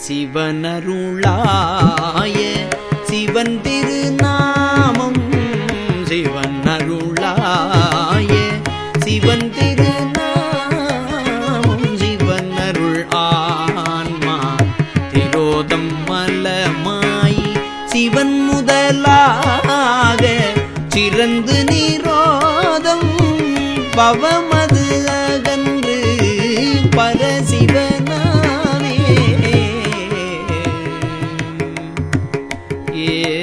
சிவனருளாய சிவன் திருநாமம் சிவனருளாய சிவன் திருநாமம் சிவனருள் ஆன்மா திரோதம் மலமாய் சிவன் முதலாக சிறந்து நிரோதம் பவமது அகன்று பரசி Yeah.